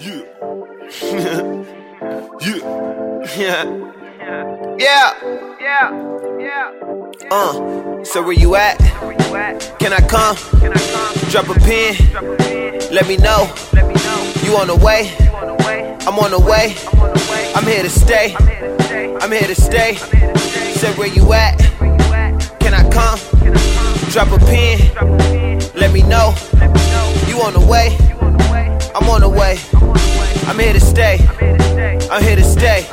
Yeah. yeah. Yeah. Yeah. Yeah. Uh, so where you at? Can I come? Drop a pin. Let me know. You on the way? I'm on the way. I'm here to stay. I'm here to stay. Say where you at? Can I come? Drop a pin. Let me know. You on the way? I'm on the way. I'm here to stay. I'm here to stay.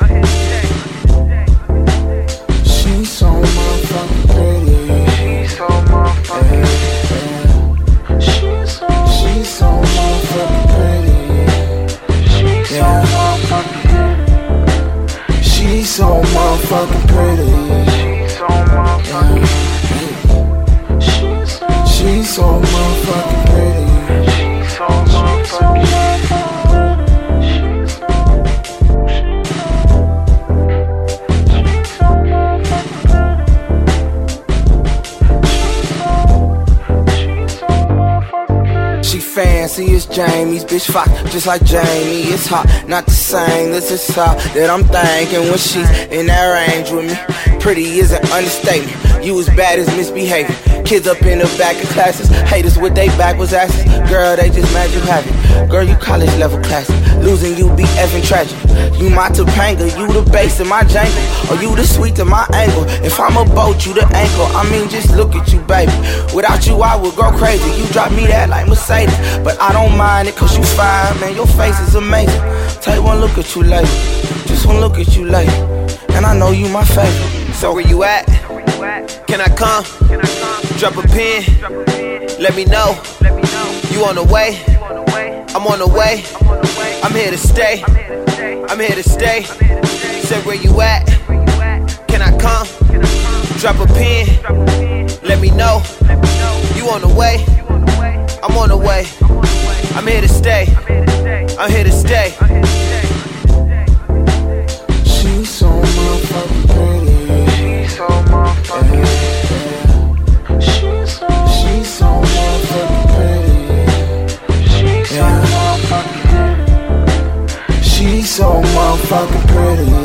She's so motherfucking pretty. She's so motherfucking She's so motherfucking pretty. She's so motherfucking pretty. She's so motherfucking She's so motherfucking pretty. Fancy as Jamie's, bitch fuck just like Jamie. It's hot, not the same. This is how that I'm thinking when she's in that range with me. Pretty is an understatement. You as bad as misbehaving. Kids up in the back of classes, haters with they backwards asses. Girl, they just mad you have it. Girl, you college level classic. Losing you be effing tragic. You my Topanga, you the bass in my jangle. Or you the sweet to my angle. If I'm a boat, you the ankle. I mean, just look at you, baby. Without you, I would go crazy. You drop me that like Mercedes. But I don't mind it, cause you fine, man. Your face is amazing. Take one look at you later. Just one look at you later. And I know you my favorite. So where you at? Can I come? Drop a pin. Let me know. You on the way? I'm on the way. I'm here to stay. I'm here to stay. Say where you at? Can I come? Drop a pin. Let me know. You on the way? I'm on the way. I'm here to stay. I'm here to stay. Motherfucking pretty.